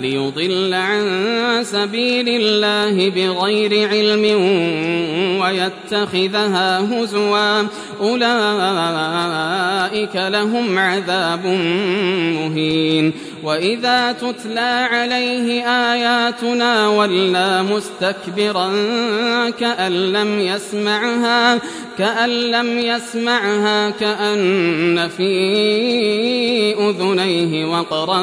ليضل عن سبيل الله بغير علم ويتخذها هزوا. أولئك لهم عذاب مهين. وإذا تتلى عليه آياتنا ولى مستكبرا كأن لم يسمعها كأن لم يسمعها كأن في أذنيه وقرا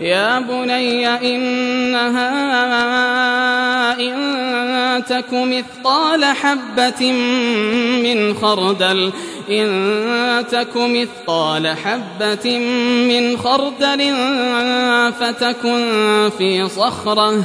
يا بني إنها إن تك مثقال حبة من خردل إن تك مثقال حبة من خردل فتكن في صخرة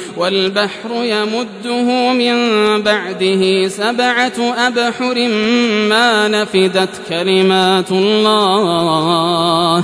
والبحر يمده من بعده سبعة أبحر ما نفدت كلمات الله.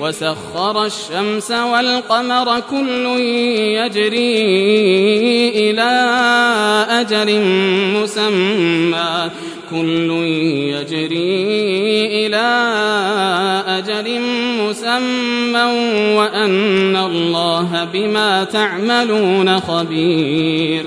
وسخر الشمس والقمر كل يجري إلى أجل مسمى. كل يجري إلى أجل مسمى وأن الله بما تعملون خبير.